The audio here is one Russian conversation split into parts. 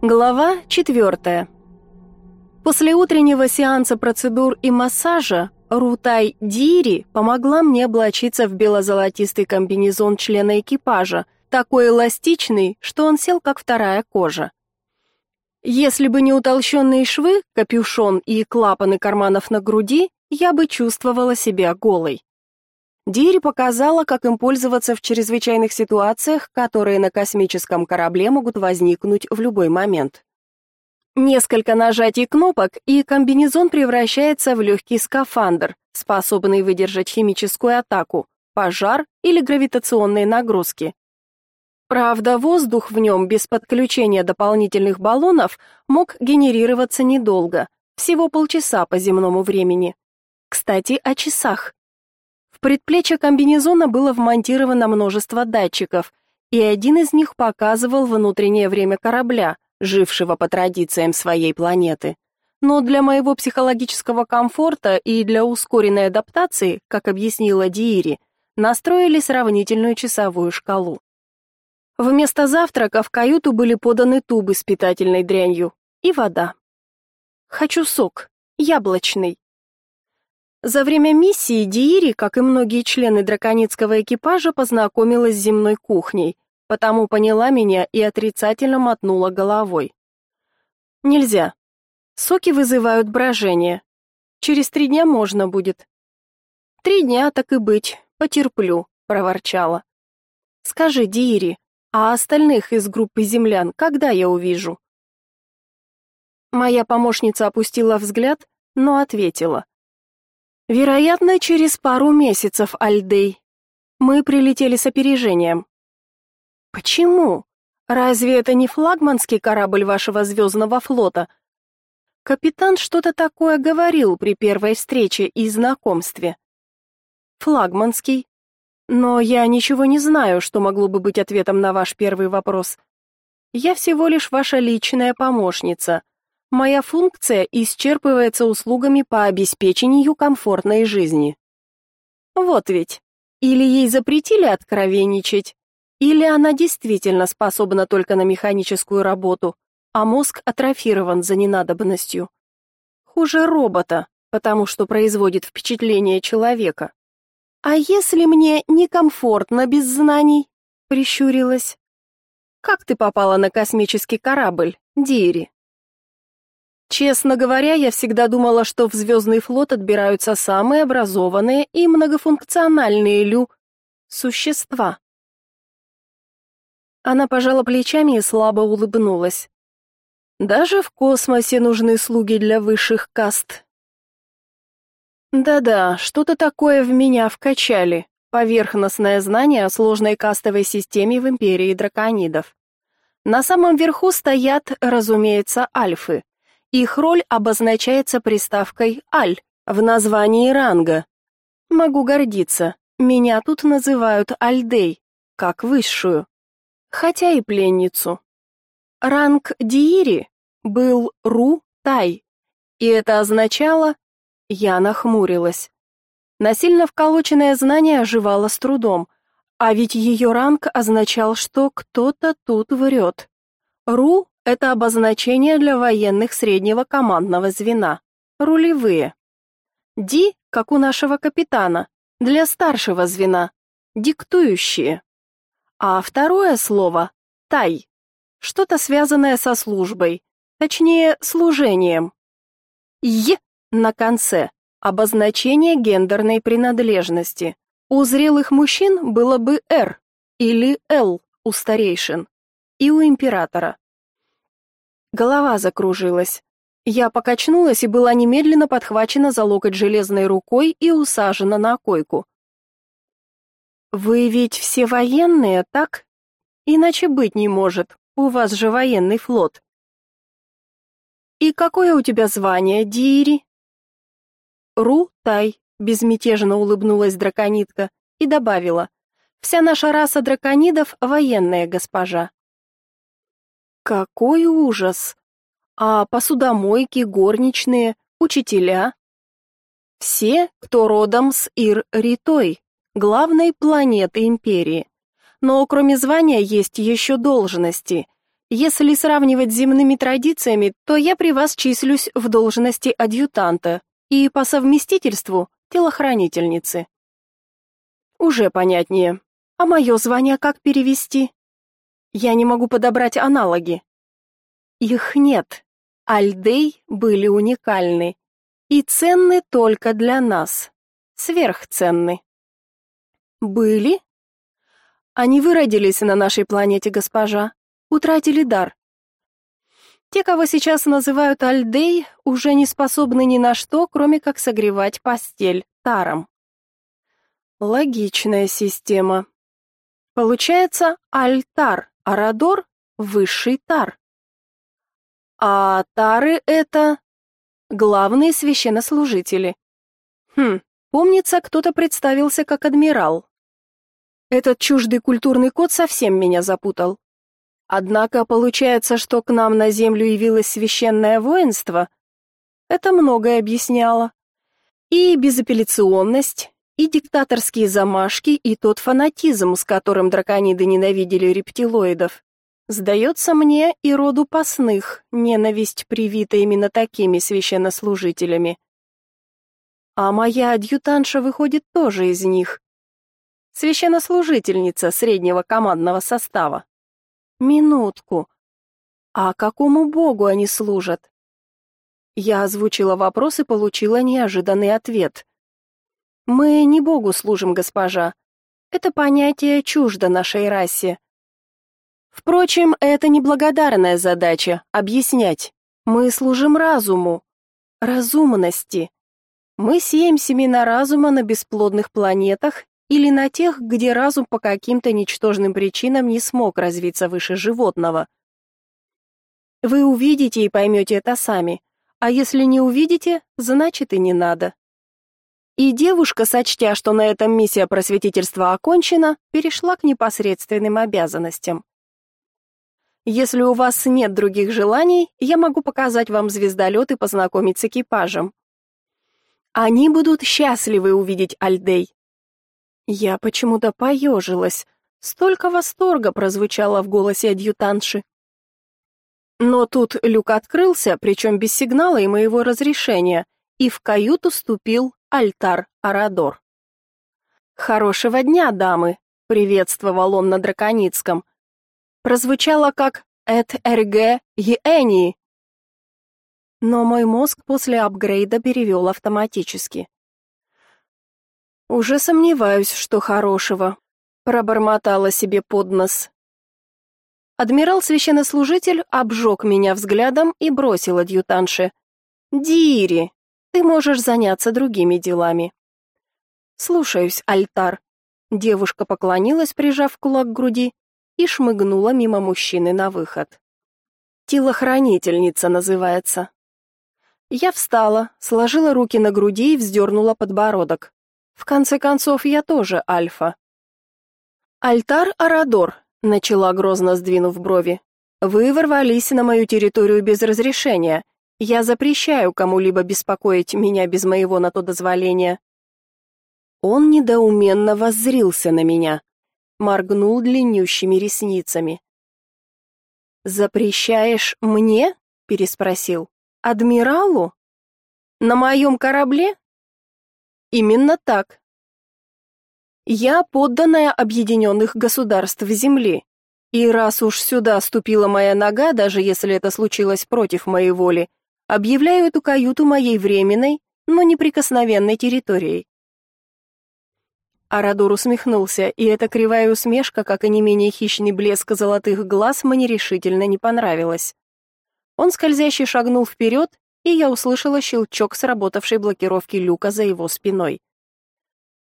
Глава четвертая. После утреннего сеанса процедур и массажа Рутай Дири помогла мне облачиться в бело-золотистый комбинезон члена экипажа, такой эластичный, что он сел как вторая кожа. Если бы не утолщенные швы, капюшон и клапаны карманов на груди, я бы чувствовала себя голой. Дири показала, как им пользоваться в чрезвычайных ситуациях, которые на космическом корабле могут возникнуть в любой момент. Несколько нажатий кнопок, и комбинезон превращается в легкий скафандр, способный выдержать химическую атаку, пожар или гравитационные нагрузки. Правда, воздух в нем без подключения дополнительных баллонов мог генерироваться недолго, всего полчаса по земному времени. Кстати, о часах. В предплечье комбинезона было вмонтировано множество датчиков, и один из них показывал внутреннее время корабля, жившего по традициям своей планеты. Но для моего психологического комфорта и для ускоренной адаптации, как объяснила Диири, настроили сравнительную часовую шкалу. Вместо завтрака в каюту были поданы тубы с питательной дрянью и вода. Хочу сок, яблочный, за время миссии Диири, как и многие члены драконицкого экипажа, познакомилась с земной кухней, потому поняла меня и отрицательно мотнула головой. Нельзя. Соки вызывают брожение. Через три дня можно будет. Три дня, так и быть, потерплю, проворчала. Скажи, Диири, а остальных из группы землян когда я увижу? Моя помощница опустила взгляд, но ответила. Вероятно, через пару месяцев, Альдей. Мы прилетели с опережением. Почему? Разве это не флагманский корабль вашего звездного флота? Капитан что-то такое говорил при первой встрече и знакомстве. Флагманский. Но я ничего не знаю, что могло бы быть ответом на ваш первый вопрос. Я всего лишь ваша личная помощница. Моя функция исчерпывается услугами по обеспечению комфортной жизни. Вот ведь. Или ей запретили откровенничать, или она действительно способна только на механическую работу, а мозг атрофирован за ненадобностью. Хуже робота, потому что производит впечатление человека. А если мне некомфортно без знаний? прищурилась. Как ты попала на космический корабль, Дири? Честно говоря, я всегда думала, что в Звездный флот отбираются самые образованные и многофункциональные лю... существа. Она пожала плечами и слабо улыбнулась. Даже в космосе нужны слуги для высших каст. Да-да, что-то такое в меня вкачали. Поверхностное знание о сложной кастовой системе в империи драконидов. На самом верху стоят, разумеется, альфы. Их роль обозначается приставкой «аль» в названии ранга. Могу гордиться, меня тут называют Альдей, как высшую, хотя и пленницу. Ранг Диири был Ру-Тай, и это означало... Я нахмурилась. Насильно вколоченное знание оживало с трудом, а ведь ее ранг означал, что кто-то тут врет. Ру это обозначение для военных среднего командного звена, рулевые. Ди, как у нашего капитана, для старшего звена, диктующие. А второе слово тай, что-то связанное со службой, точнее, служением. Й на конце обозначение гендерной принадлежности. У зрелых мужчин было бы Р или Л у старейшин и у императора. Голова закружилась. Я покачнулась и была немедленно подхвачена за локоть железной рукой и усажена на койку. Вы ведь все военные, так? Иначе быть не может. У вас же военный флот. И какое у тебя звание, Дири? Ру-тай, безмятежно улыбнулась драконитка и добавила: Вся наша раса драконидов военная госпожа. Какой ужас! А посудомойки, горничные, учителя? Все, кто родом с Ир-Ритой, главной планеты империи. Но кроме звания есть еще должности. Если сравнивать с земными традициями, то я при вас числюсь в должности адъютанта и по совместительству телохранительницы. Уже понятнее. А мое звание как перевести? Я не могу подобрать аналоги. Их нет. Альдей были уникальны и ценны только для нас. Сверхценны. Были? Они выродились на нашей планете, госпожа, утратили дар. Те, кого сейчас называют Альдей, уже не способны ни на что, кроме как согревать постель таром. Логичная система. Получается, Альтар, Арадор — высший тар. А тары — это главные священнослужители. Хм, помнится, кто-то представился как адмирал. Этот чуждый культурный код совсем меня запутал. Однако получается, что к нам на землю явилось священное воинство. Это многое объясняло. И безапелляционность, и диктаторские замашки, и тот фанатизм, с которым дракониды ненавидели рептилоидов. Сдается мне и роду пасных ненависть привита именно такими священнослужителями. А моя адъютанша выходит тоже из них. Священнослужительница среднего командного состава. Минутку. А какому богу они служат? Я озвучила вопрос и получила неожиданный ответ. Мы не богу служим, госпожа. Это понятие чуждо нашей расе. Впрочем, это неблагодарная задача объяснять. Мы служим разуму, разумности. Мы сеем семена разума на бесплодных планетах или на тех, где разум по каким-то ничтожным причинам не смог развиться выше животного. Вы увидите и поймете это сами, а если не увидите, значит и не надо. И девушка, сочтя, что на этом миссия просветительства окончена, перешла к непосредственным обязанностям. Если у вас нет других желаний, я могу показать вам звездолет и познакомить с экипажем. Они будут счастливы увидеть Альдей. Я почему-то поежилась. Столько восторга прозвучало в голосе адъютантши. Но тут люк открылся, причем без сигнала и моего разрешения, и в каюту ступил Альтар Арадор. «Хорошего дня, дамы!» — приветствовал он на драконицком. Прозвучало как «Эт эрге еэни». Но мой мозг после апгрейда перевел автоматически. Уже сомневаюсь, что хорошего, пробормотала себе под нос. Адмирал-священнослужитель обжег меня взглядом и бросил адъютанше. «Дири, ты можешь заняться другими делами». «Слушаюсь, альтар». Девушка поклонилась, прижав кулак к груди, и шмыгнула мимо мужчины на выход. «Телохранительница называется». Я встала, сложила руки на груди и вздернула подбородок. В конце концов, я тоже альфа. Альтар Арадор, начала грозно сдвинув брови. Вы ворвались на мою территорию без разрешения. Я запрещаю кому-либо беспокоить меня без моего на то дозволения. Он недоуменно воззрился на меня, моргнул длиннющими ресницами. Запрещаешь мне? переспросил. Адмиралу? На моем корабле? Именно так. Я подданная объединенных государств Земли. И раз уж сюда ступила моя нога, даже если это случилось против моей воли, объявляю эту каюту моей временной, но неприкосновенной территорией. Арадор усмехнулся, и эта кривая усмешка, как и не менее хищный блеск золотых глаз, мне решительно не понравилась. Он скользяще шагнул вперед, и я услышала щелчок сработавшей блокировки люка за его спиной.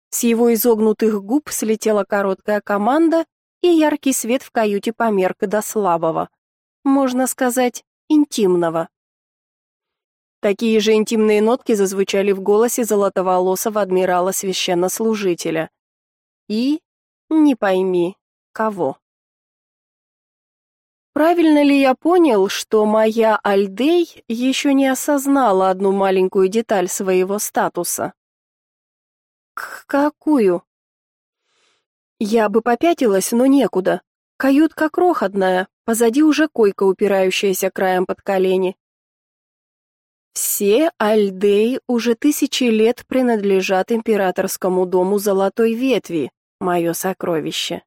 С его изогнутых губ слетела короткая команда, и яркий свет в каюте померк до слабого, можно сказать, интимного. Такие же интимные нотки зазвучали в голосе золотоволосого адмирала священнослужителя. И не пойми, кого. Правильно ли я понял, что моя Альдей еще не осознала одну маленькую деталь своего статуса? К какую? Я бы попятилась, но некуда. Каютка крохотная, позади уже койка, упирающаяся краем под колени. Все Альдеи уже тысячи лет принадлежат императорскому дому Золотой Ветви, мое сокровище.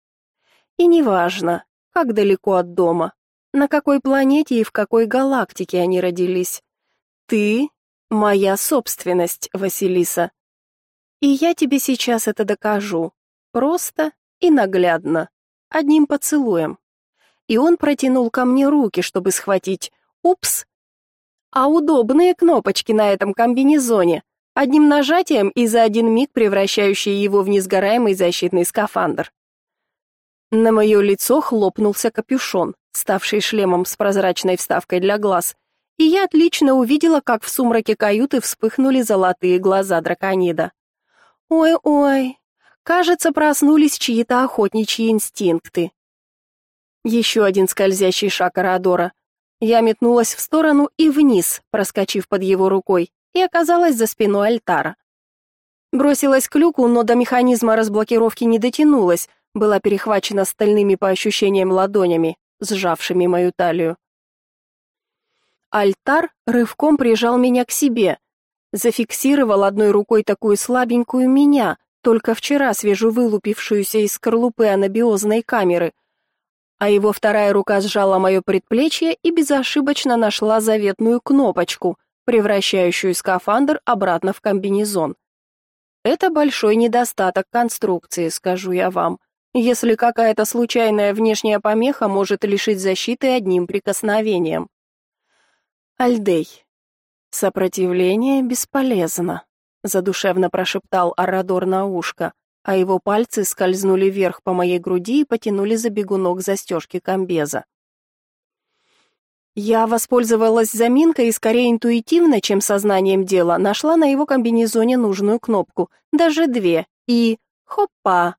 И неважно, как далеко от дома, на какой планете и в какой галактике они родились. Ты — моя собственность, Василиса. И я тебе сейчас это докажу. Просто и наглядно. Одним поцелуем. И он протянул ко мне руки, чтобы схватить. Упс, а удобные кнопочки на этом комбинезоне, одним нажатием и за один миг превращающие его в несгораемый защитный скафандр. На мое лицо хлопнулся капюшон, ставший шлемом с прозрачной вставкой для глаз, и я отлично увидела, как в сумраке каюты вспыхнули золотые глаза драконида. Ой-ой, кажется, проснулись чьи-то охотничьи инстинкты. Еще один скользящий шаг Арадора, я метнулась в сторону и вниз, проскочив под его рукой, и оказалась за спиной альтара. Бросилась к люку, но до механизма разблокировки не дотянулась, была перехвачена стальными по ощущениям ладонями, сжавшими мою талию. Альтар рывком прижал меня к себе, зафиксировал одной рукой такую слабенькую меня, только вчера свежевылупившуюся из скорлупы анабиозной камеры — а его вторая рука сжала мое предплечье и безошибочно нашла заветную кнопочку, превращающую скафандр обратно в комбинезон. Это большой недостаток конструкции, скажу я вам. Если какая-то случайная внешняя помеха может лишить защиты одним прикосновением. Альдей. Сопротивление бесполезно, задушевно прошептал Арадор на ушко а его пальцы скользнули вверх по моей груди и потянули за бегунок застежки комбеза. Я воспользовалась заминкой и скорее интуитивно, чем сознанием дела, нашла на его комбинезоне нужную кнопку, даже две, и хоппа.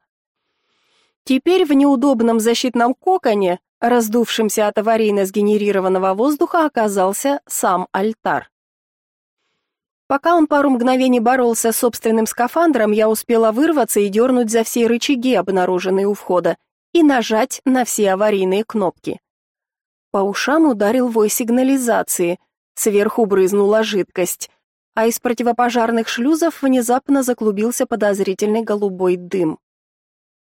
Теперь в неудобном защитном коконе, раздувшемся от аварийно сгенерированного воздуха, оказался сам альтар. Пока он пару мгновений боролся с собственным скафандром, я успела вырваться и дернуть за все рычаги, обнаруженные у входа, и нажать на все аварийные кнопки. По ушам ударил вой сигнализации, сверху брызнула жидкость, а из противопожарных шлюзов внезапно заклубился подозрительный голубой дым.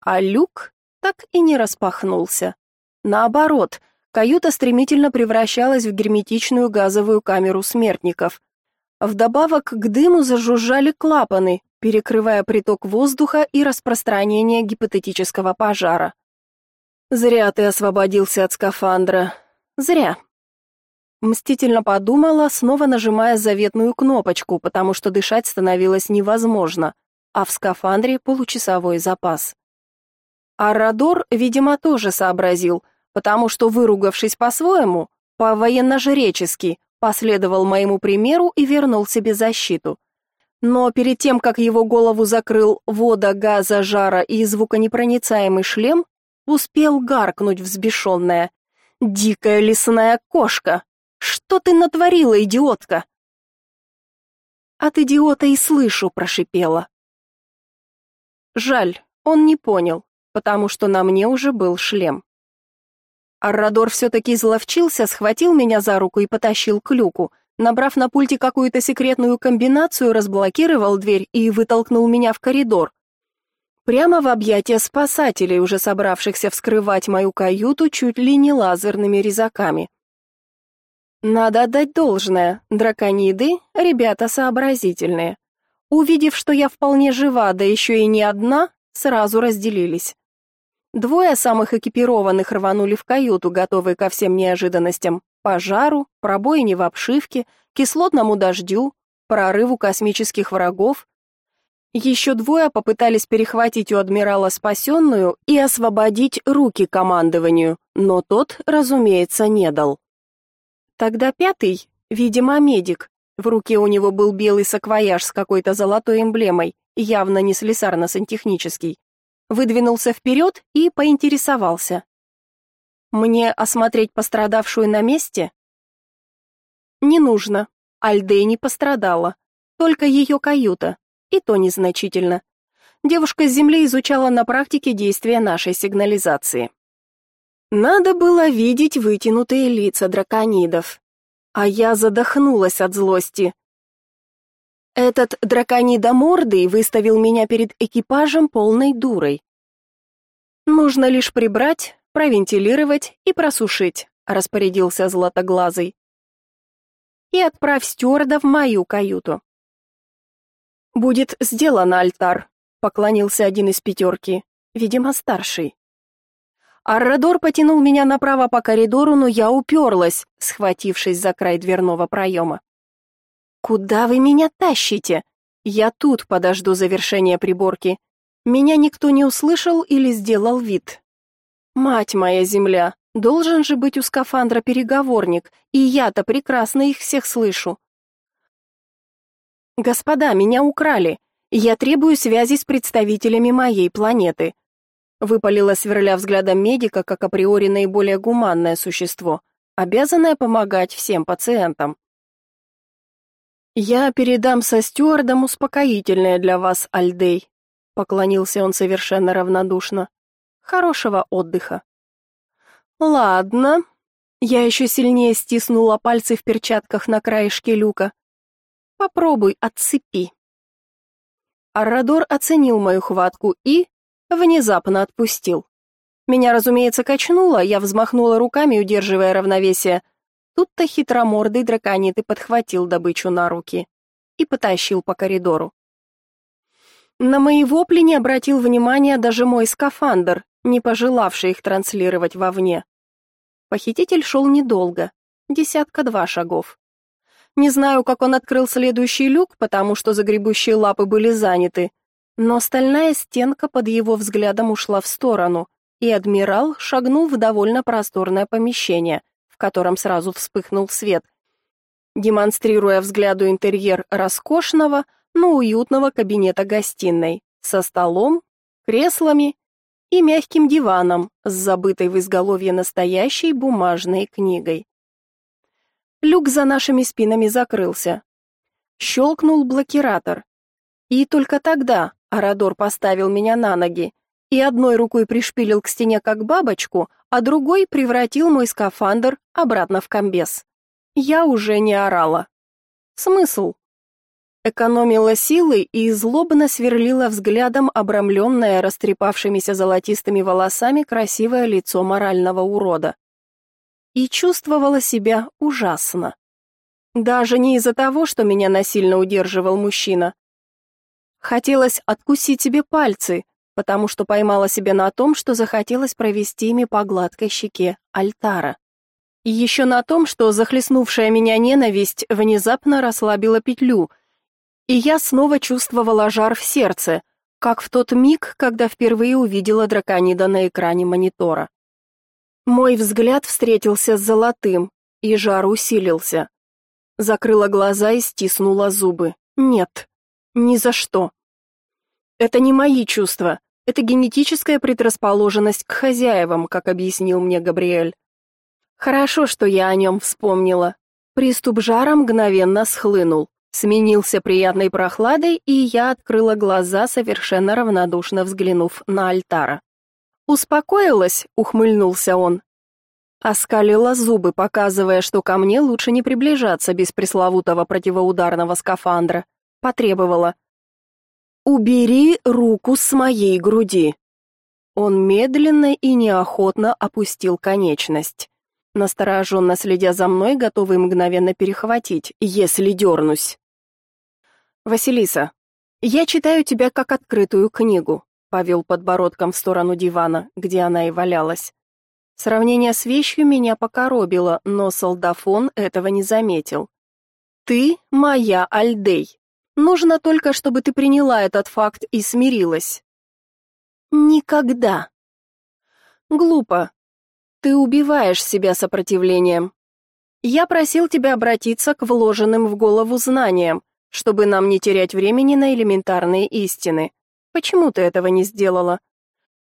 А люк так и не распахнулся. Наоборот, каюта стремительно превращалась в герметичную газовую камеру смертников — Вдобавок к дыму зажужжали клапаны, перекрывая приток воздуха и распространение гипотетического пожара. Зря ты освободился от скафандра. Зря. Мстительно подумала, снова нажимая заветную кнопочку, потому что дышать становилось невозможно, а в скафандре получасовой запас. Арадор, видимо, тоже сообразил, потому что, выругавшись по-своему, по-военно-жречески, последовал моему примеру и вернул себе защиту. Но перед тем, как его голову закрыл вода, газа, жара и звуконепроницаемый шлем, успел гаркнуть взбешенная. «Дикая лесная кошка! Что ты натворила, идиотка?» «От идиота и слышу», — прошипела. Жаль, он не понял, потому что на мне уже был шлем. Аррадор все-таки изловчился, схватил меня за руку и потащил к люку. Набрав на пульте какую-то секретную комбинацию, разблокировал дверь и вытолкнул меня в коридор. Прямо в объятия спасателей, уже собравшихся вскрывать мою каюту чуть ли не лазерными резаками. Надо отдать должное, дракониды — ребята сообразительные. Увидев, что я вполне жива, да еще и не одна, сразу разделились. Двое самых экипированных рванули в каюту, готовые ко всем неожиданностям: пожару, пробоине в обшивке, кислотному дождю, прорыву космических врагов. Еще двое попытались перехватить у адмирала спасенную и освободить руки командованию, но тот, разумеется, не дал. Тогда пятый, видимо, медик. В руке у него был белый саквояж с какой-то золотой эмблемой, явно не слесарно-сантехнический выдвинулся вперед и поинтересовался. «Мне осмотреть пострадавшую на месте?» «Не нужно. Альдей не пострадала. Только ее каюта. И то незначительно. Девушка с земли изучала на практике действия нашей сигнализации. Надо было видеть вытянутые лица драконидов. А я задохнулась от злости. Этот драконидомордый выставил меня перед экипажем полной дурой. Нужно лишь прибрать, провентилировать и просушить, распорядился златоглазый. И отправь стюарда в мою каюту. Будет сделано, альтар, поклонился один из пятерки, видимо, старший. Аррадор потянул меня направо по коридору, но я уперлась, схватившись за край дверного проема. «Куда вы меня тащите? Я тут подожду завершения приборки. Меня никто не услышал или сделал вид. Мать моя земля, должен же быть у скафандра переговорник, и я-то прекрасно их всех слышу. Господа, меня украли. Я требую связи с представителями моей планеты выпалила сверля взглядом медика как априори наиболее гуманное существо, обязанное помогать всем пациентам. Я передам со стюардом успокоительное для вас, Альдей, поклонился он совершенно равнодушно. Хорошего отдыха. Ладно. Я еще сильнее стиснула пальцы в перчатках на краешке люка. Попробуй отцепи. Аррадор оценил мою хватку и внезапно отпустил. Меня, разумеется, качнуло, я взмахнула руками, удерживая равновесие. Тут-то хитромордый драконит и подхватил добычу на руки и потащил по коридору. На мои вопли не обратил внимания даже мой скафандр, не пожелавший их транслировать вовне. Похититель шел недолго, десятка-два шагов. Не знаю, как он открыл следующий люк, потому что загребущие лапы были заняты, но стальная стенка под его взглядом ушла в сторону, и адмирал шагнул в довольно просторное помещение, в котором сразу вспыхнул свет, демонстрируя взгляду интерьер роскошного, но уютного кабинета-гостиной со столом, креслами и мягким диваном с забытой в изголовье настоящей бумажной книгой. Люк за нашими спинами закрылся. Щелкнул блокиратор. И только тогда Арадор поставил меня на ноги и одной рукой пришпилил к стене как бабочку, а другой превратил мой скафандр обратно в комбез. Я уже не орала. Смысл? Экономила силы и злобно сверлила взглядом обрамленное растрепавшимися золотистыми волосами красивое лицо морального урода. И чувствовала себя ужасно. Даже не из-за того, что меня насильно удерживал мужчина, Хотелось откусить себе пальцы, потому что поймала себя на том, что захотелось провести ими по гладкой щеке альтара. И еще на том, что захлестнувшая меня ненависть внезапно расслабила петлю, и я снова чувствовала жар в сердце, как в тот миг, когда впервые увидела драконида на экране монитора. Мой взгляд встретился с золотым, и жар усилился. Закрыла глаза и стиснула зубы. Нет, ни за что. Это не мои чувства. Это генетическая предрасположенность к хозяевам, как объяснил мне Габриэль. Хорошо, что я о нем вспомнила. Приступ жара мгновенно схлынул, сменился приятной прохладой, и я открыла глаза, совершенно равнодушно взглянув на альтара. «Успокоилась?» — ухмыльнулся он. Оскалила зубы, показывая, что ко мне лучше не приближаться без пресловутого противоударного скафандра потребовала. «Убери руку с моей груди». Он медленно и неохотно опустил конечность, настороженно следя за мной, готовый мгновенно перехватить, если дернусь. «Василиса, я читаю тебя как открытую книгу», повел подбородком в сторону дивана, где она и валялась. Сравнение с вещью меня покоробило, но солдафон этого не заметил. «Ты моя Альдей», Нужно только, чтобы ты приняла этот факт и смирилась. Никогда. Глупо. Ты убиваешь себя сопротивлением. Я просил тебя обратиться к вложенным в голову знаниям, чтобы нам не терять времени на элементарные истины. Почему ты этого не сделала?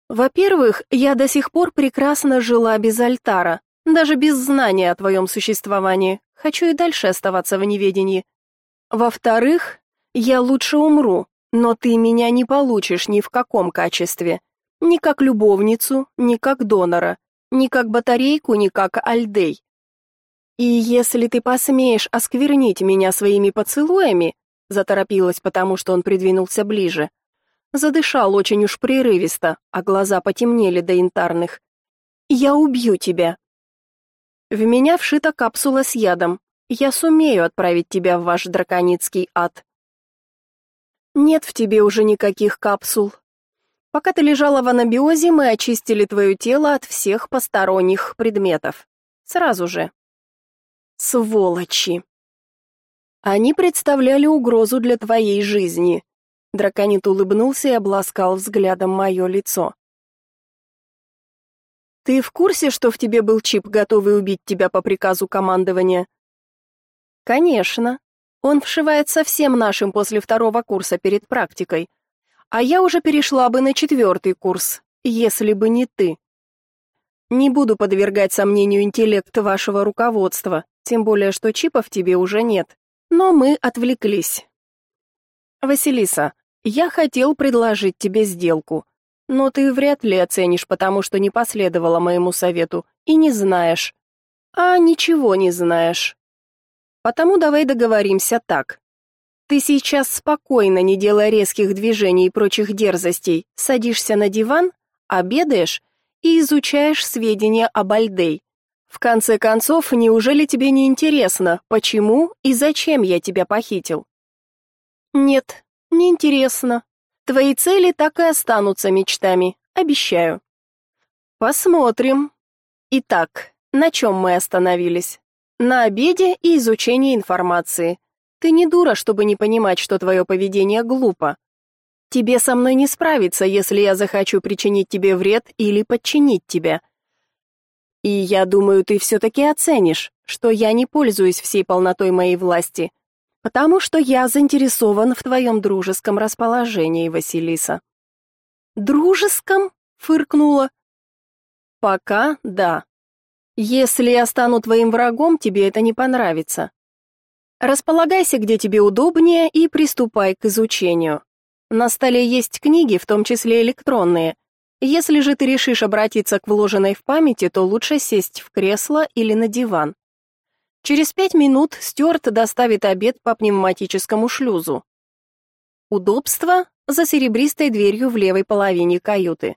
Во-первых, я до сих пор прекрасно жила без альтара, даже без знания о твоем существовании. Хочу и дальше оставаться в неведении. Во-вторых, я лучше умру, но ты меня не получишь ни в каком качестве. Ни как любовницу, ни как донора, Ни как батарейку, ни как альдей. И если ты посмеешь осквернить меня своими поцелуями, заторопилась, потому что он придвинулся ближе. Задышал очень уж прерывисто, а глаза потемнели до янтарных. Я убью тебя. В меня вшита капсула с ядом. Я сумею отправить тебя в ваш драконицкий ад. Нет в тебе уже никаких капсул. Пока ты лежала в анабиозе, мы очистили твое тело от всех посторонних предметов. Сразу же. Сволочи. Они представляли угрозу для твоей жизни. Драконит улыбнулся и обласкал взглядом мое лицо. Ты в курсе, что в тебе был чип, готовый убить тебя по приказу командования? Конечно. Он вшивается всем нашим после второго курса перед практикой. А я уже перешла бы на четвертый курс, если бы не ты. Не буду подвергать сомнению интеллект вашего руководства, тем более что чипов тебе уже нет. Но мы отвлеклись. Василиса, я хотел предложить тебе сделку, но ты вряд ли оценишь, потому что не последовала моему совету и не знаешь. А ничего не знаешь. Потому давай договоримся так. Ты сейчас спокойно, не делая резких движений и прочих дерзостей, садишься на диван, обедаешь и изучаешь сведения об Альдей. В конце концов, неужели тебе не интересно, почему и зачем я тебя похитил? Нет, Неинтересно. Твои цели так и останутся мечтами, обещаю. Посмотрим. Итак, на чем мы остановились? На обеде и изучении информации. Ты не дура, чтобы не понимать, что твое поведение глупо. Тебе со мной не справиться, если я захочу причинить тебе вред или подчинить тебя. И я думаю, ты все-таки оценишь, что я не пользуюсь всей полнотой моей власти, потому что я заинтересован в твоем дружеском расположении, Василиса. Дружеском? фыркнула. Пока да. Если я стану твоим врагом, тебе это не понравится. Располагайся, где тебе удобнее, и приступай к изучению. На столе есть книги, в том числе электронные. Если же ты решишь обратиться к вложенной в памяти, то лучше сесть в кресло или на диван. Через пять минут Стюарт доставит обед по пневматическому шлюзу. Удобство за серебристой дверью в левой половине каюты.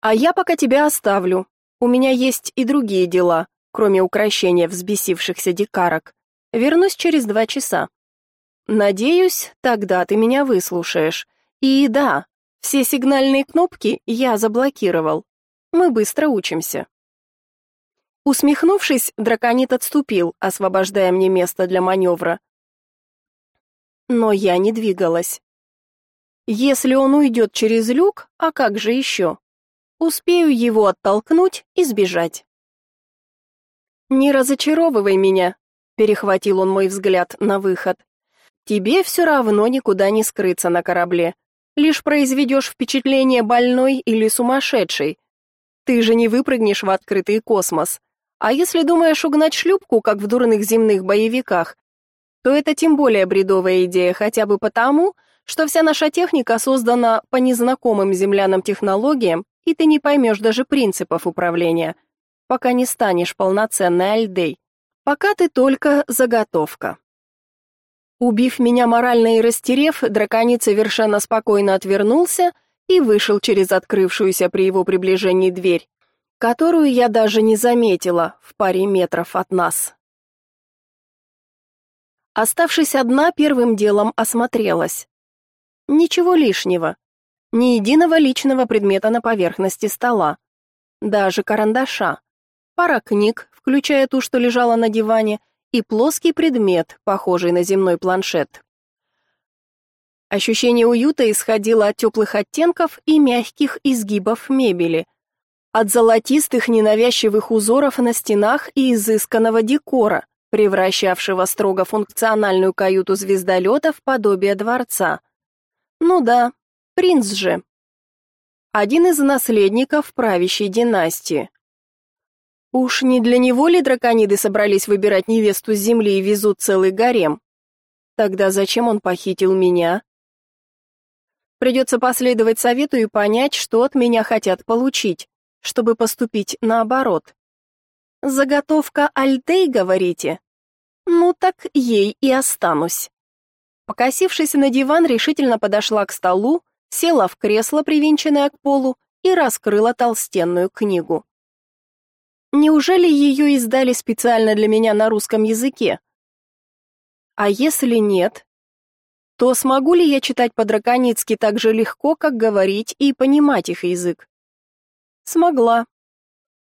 А я пока тебя оставлю. У меня есть и другие дела, кроме укращения взбесившихся дикарок. Вернусь через два часа. Надеюсь, тогда ты меня выслушаешь. И да, все сигнальные кнопки я заблокировал. Мы быстро учимся. Усмехнувшись, драконит отступил, освобождая мне место для маневра. Но я не двигалась. Если он уйдет через люк, а как же еще? Успею его оттолкнуть и сбежать. Не разочаровывай меня, перехватил он мой взгляд на выход. Тебе все равно никуда не скрыться на корабле. Лишь произведешь впечатление больной или сумасшедшей. Ты же не выпрыгнешь в открытый космос. А если думаешь угнать шлюпку, как в дурных земных боевиках, то это тем более бредовая идея, хотя бы потому, что вся наша техника создана по незнакомым землянам технологиям, и ты не поймешь даже принципов управления, пока не станешь полноценной альдей. Пока ты только заготовка. Убив меня морально и растерев, драконец совершенно спокойно отвернулся и вышел через открывшуюся при его приближении дверь которую я даже не заметила в паре метров от нас. Оставшись одна, первым делом осмотрелась. Ничего лишнего. Ни единого личного предмета на поверхности стола. Даже карандаша. Пара книг, включая ту, что лежала на диване, и плоский предмет, похожий на земной планшет. Ощущение уюта исходило от теплых оттенков и мягких изгибов мебели, от золотистых ненавязчивых узоров на стенах и изысканного декора, превращавшего строго функциональную каюту звездолета в подобие дворца. Ну да, принц же. Один из наследников правящей династии. Уж не для него ли дракониды собрались выбирать невесту с земли и везут целый гарем? Тогда зачем он похитил меня? Придется последовать совету и понять, что от меня хотят получить чтобы поступить наоборот. Заготовка Альтей, говорите? Ну так ей и останусь. Покосившись на диван, решительно подошла к столу, села в кресло, привинченное к полу, и раскрыла толстенную книгу. Неужели ее издали специально для меня на русском языке? А если нет, то смогу ли я читать по-драконицки так же легко, как говорить и понимать их язык? Смогла.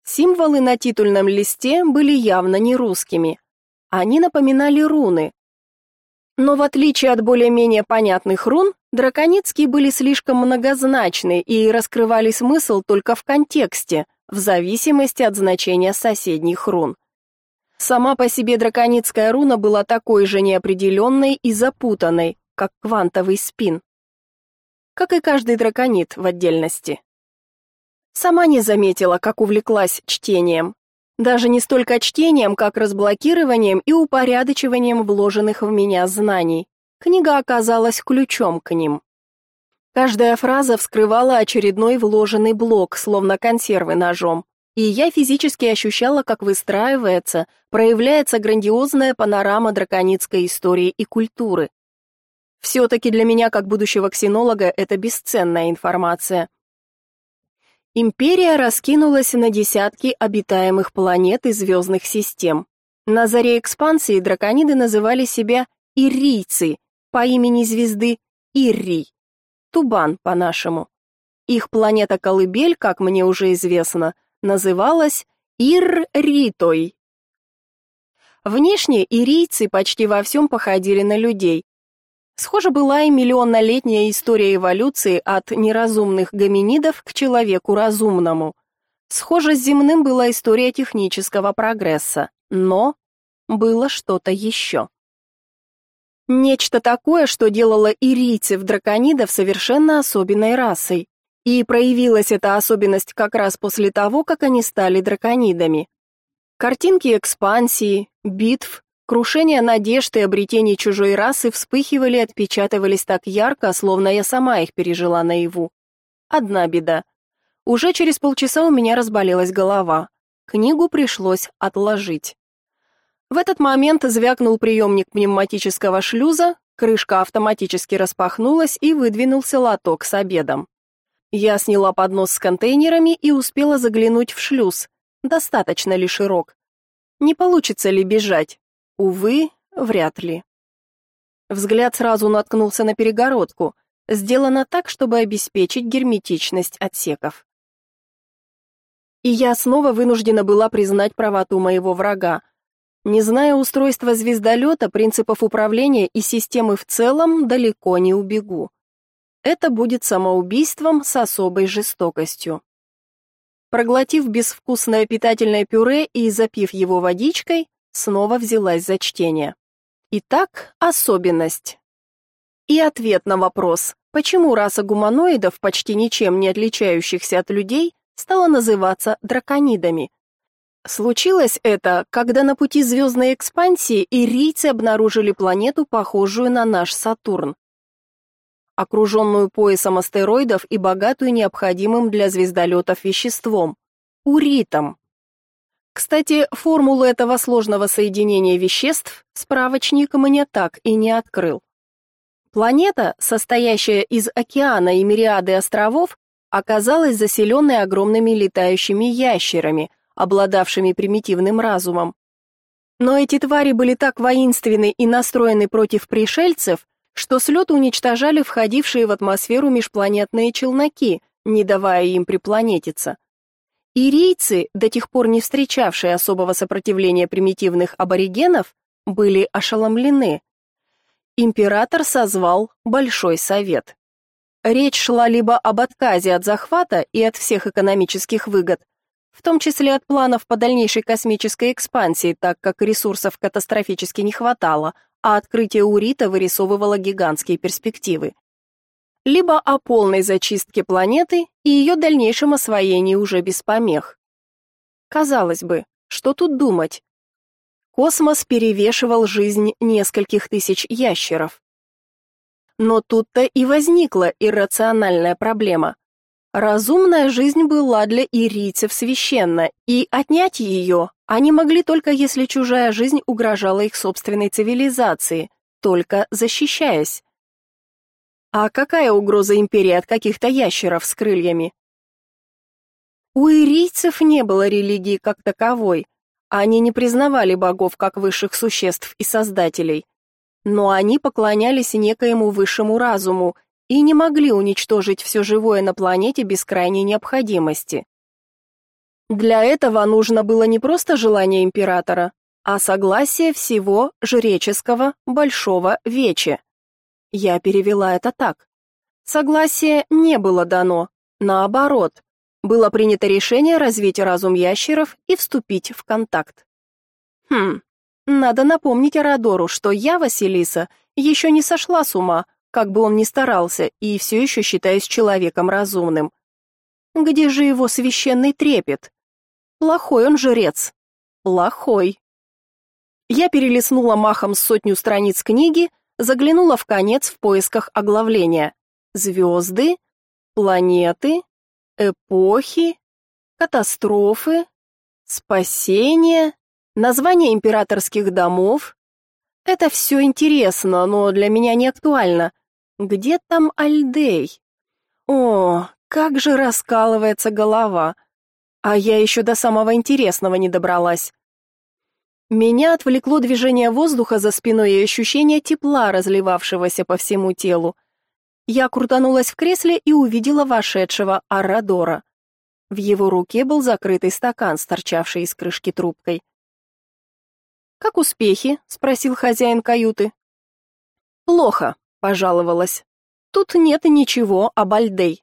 Символы на титульном листе были явно не русскими. Они напоминали руны. Но в отличие от более-менее понятных рун, драконицкие были слишком многозначны и раскрывали смысл только в контексте, в зависимости от значения соседних рун. Сама по себе драконицкая руна была такой же неопределенной и запутанной, как квантовый спин. Как и каждый драконит в отдельности. Сама не заметила, как увлеклась чтением. Даже не столько чтением, как разблокированием и упорядочиванием вложенных в меня знаний. Книга оказалась ключом к ним. Каждая фраза вскрывала очередной вложенный блок, словно консервы ножом. И я физически ощущала, как выстраивается, проявляется грандиозная панорама драконицкой истории и культуры. Все-таки для меня, как будущего ксенолога, это бесценная информация. Империя раскинулась на десятки обитаемых планет и звездных систем. На заре экспансии дракониды называли себя иррийцы по имени звезды Иррий, Тубан по-нашему. Их планета-колыбель, как мне уже известно, называлась Ирритой. Внешне ирийцы почти во всем походили на людей, Схоже, была и миллионнолетняя история эволюции от неразумных гоминидов к человеку разумному. Схоже, с земным была история технического прогресса, но было что-то еще. Нечто такое, что делало ирийцев драконидов совершенно особенной расой. И проявилась эта особенность как раз после того, как они стали драконидами. Картинки экспансии, битв, Крушение надежд и обретение чужой расы вспыхивали и отпечатывались так ярко, словно я сама их пережила наяву. Одна беда. Уже через полчаса у меня разболелась голова. Книгу пришлось отложить. В этот момент звякнул приемник пневматического шлюза, крышка автоматически распахнулась и выдвинулся лоток с обедом. Я сняла поднос с контейнерами и успела заглянуть в шлюз. Достаточно ли широк? Не получится ли бежать? Увы, вряд ли. Взгляд сразу наткнулся на перегородку, сделана так, чтобы обеспечить герметичность отсеков. И я снова вынуждена была признать правоту моего врага. Не зная устройства звездолета, принципов управления и системы в целом, далеко не убегу. Это будет самоубийством с особой жестокостью. Проглотив безвкусное питательное пюре и запив его водичкой, снова взялась за чтение. Итак, особенность. И ответ на вопрос, почему раса гуманоидов, почти ничем не отличающихся от людей, стала называться драконидами. Случилось это, когда на пути звездной экспансии ирийцы обнаружили планету, похожую на наш Сатурн, окруженную поясом астероидов и богатую необходимым для звездолетов веществом – уритом. Кстати, формулу этого сложного соединения веществ справочник мне так и не открыл. Планета, состоящая из океана и мириады островов, оказалась заселенной огромными летающими ящерами, обладавшими примитивным разумом. Но эти твари были так воинственны и настроены против пришельцев, что с лету уничтожали входившие в атмосферу межпланетные челноки, не давая им припланетиться. Ирийцы, до тех пор не встречавшие особого сопротивления примитивных аборигенов, были ошеломлены. Император созвал Большой совет. Речь шла либо об отказе от захвата и от всех экономических выгод, в том числе от планов по дальнейшей космической экспансии, так как ресурсов катастрофически не хватало, а открытие Урита вырисовывало гигантские перспективы либо о полной зачистке планеты и ее дальнейшем освоении уже без помех. Казалось бы, что тут думать? Космос перевешивал жизнь нескольких тысяч ящеров. Но тут-то и возникла иррациональная проблема. Разумная жизнь была для ирийцев священна, и отнять ее они могли только если чужая жизнь угрожала их собственной цивилизации, только защищаясь. А какая угроза империи от каких-то ящеров с крыльями? У ирийцев не было религии как таковой. Они не признавали богов как высших существ и создателей. Но они поклонялись некоему высшему разуму и не могли уничтожить все живое на планете без крайней необходимости. Для этого нужно было не просто желание императора, а согласие всего жреческого большого вече. Я перевела это так. Согласие не было дано, наоборот, было принято решение развить разум ящеров и вступить в контакт. Хм, надо напомнить Арадору, что я, Василиса, еще не сошла с ума, как бы он ни старался, и все еще считаюсь человеком разумным. Где же его священный трепет? Плохой он жрец. Плохой. Я перелистнула махом сотню страниц книги, заглянула в конец в поисках оглавления. Звезды, планеты, эпохи, катастрофы, спасение, названия императорских домов. Это все интересно, но для меня не актуально. Где там Альдей? О, как же раскалывается голова. А я еще до самого интересного не добралась. Меня отвлекло движение воздуха за спиной и ощущение тепла, разливавшегося по всему телу. Я крутанулась в кресле и увидела вошедшего Арадора. В его руке был закрытый стакан, торчавший из крышки трубкой. «Как успехи?» — спросил хозяин каюты. «Плохо», — пожаловалась. Тут нет ничего об Альдей.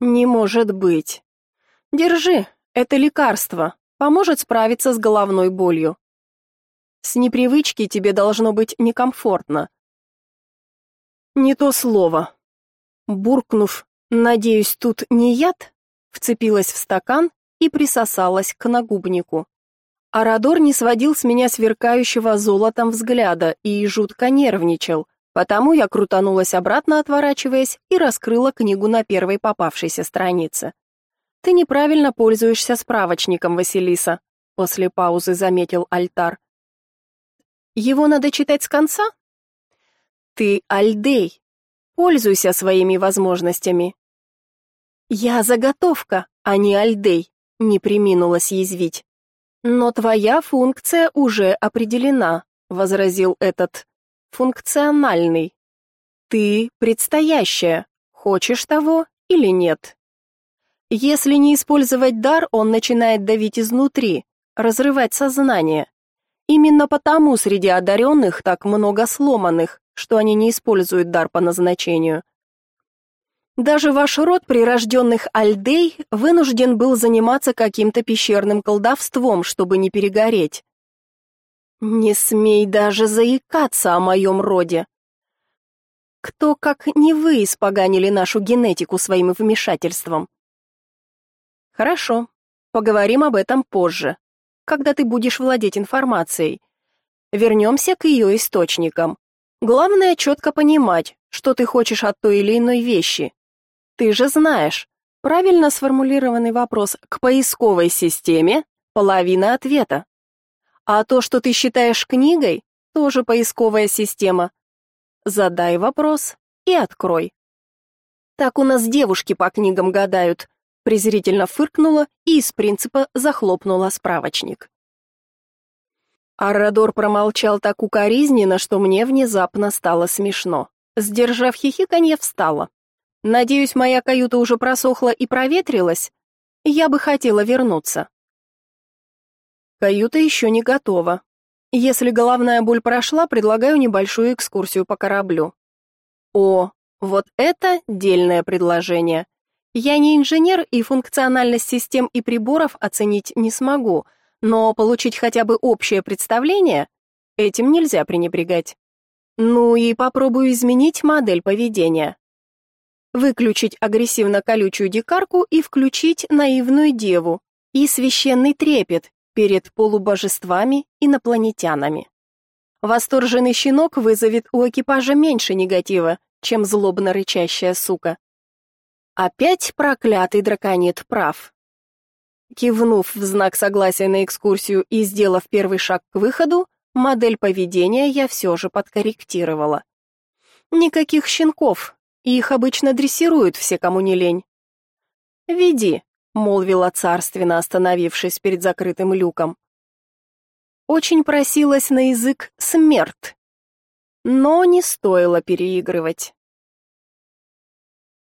Не может быть. Держи, это лекарство, поможет справиться с головной болью. С непривычки тебе должно быть некомфортно. Не то слово. Буркнув, надеюсь, тут не яд, вцепилась в стакан и присосалась к нагубнику. Арадор не сводил с меня сверкающего золотом взгляда и жутко нервничал. Потому я крутанулась обратно, отворачиваясь, и раскрыла книгу на первой попавшейся странице. Ты неправильно пользуешься справочником, Василиса, после паузы заметил Альтар. Его надо читать с конца? Ты Альдей. Пользуйся своими возможностями. Я заготовка, а не Альдей, не преминула съязвить. Но твоя функция уже определена, возразил этот функциональный. Ты предстоящая, хочешь того или нет. Если не использовать дар, он начинает давить изнутри, разрывать сознание. Именно потому среди одаренных так много сломанных, что они не используют дар по назначению. Даже ваш род прирожденных альдей вынужден был заниматься каким-то пещерным колдовством, чтобы не перегореть. Не смей даже заикаться о моем роде. Кто, как не вы, испоганили нашу генетику своим вмешательством? Хорошо, поговорим об этом позже, когда ты будешь владеть информацией. Вернемся к ее источникам. Главное четко понимать, что ты хочешь от той или иной вещи. Ты же знаешь, правильно сформулированный вопрос к поисковой системе – половина ответа. А то, что ты считаешь книгой, тоже поисковая система. Задай вопрос и открой. Так у нас девушки по книгам гадают, презрительно фыркнула и из принципа захлопнула справочник. Аррадор промолчал так укоризненно, что мне внезапно стало смешно. Сдержав хихиканье, встала. Надеюсь, моя каюта уже просохла и проветрилась. Я бы хотела вернуться. Каюта еще не готова. Если головная боль прошла, предлагаю небольшую экскурсию по кораблю. О, вот это дельное предложение. Я не инженер и функциональность систем и приборов оценить не смогу, но получить хотя бы общее представление этим нельзя пренебрегать. Ну и попробую изменить модель поведения. Выключить агрессивно-колючую дикарку и включить наивную деву и священный трепет, перед полубожествами инопланетянами. Восторженный щенок вызовет у экипажа меньше негатива, чем злобно рычащая сука. Опять проклятый драконит прав. Кивнув в знак согласия на экскурсию и сделав первый шаг к выходу, модель поведения я все же подкорректировала. Никаких щенков, их обычно дрессируют все, кому не лень. «Веди», — молвила царственно, остановившись перед закрытым люком. Очень просилась на язык смерть, но не стоило переигрывать.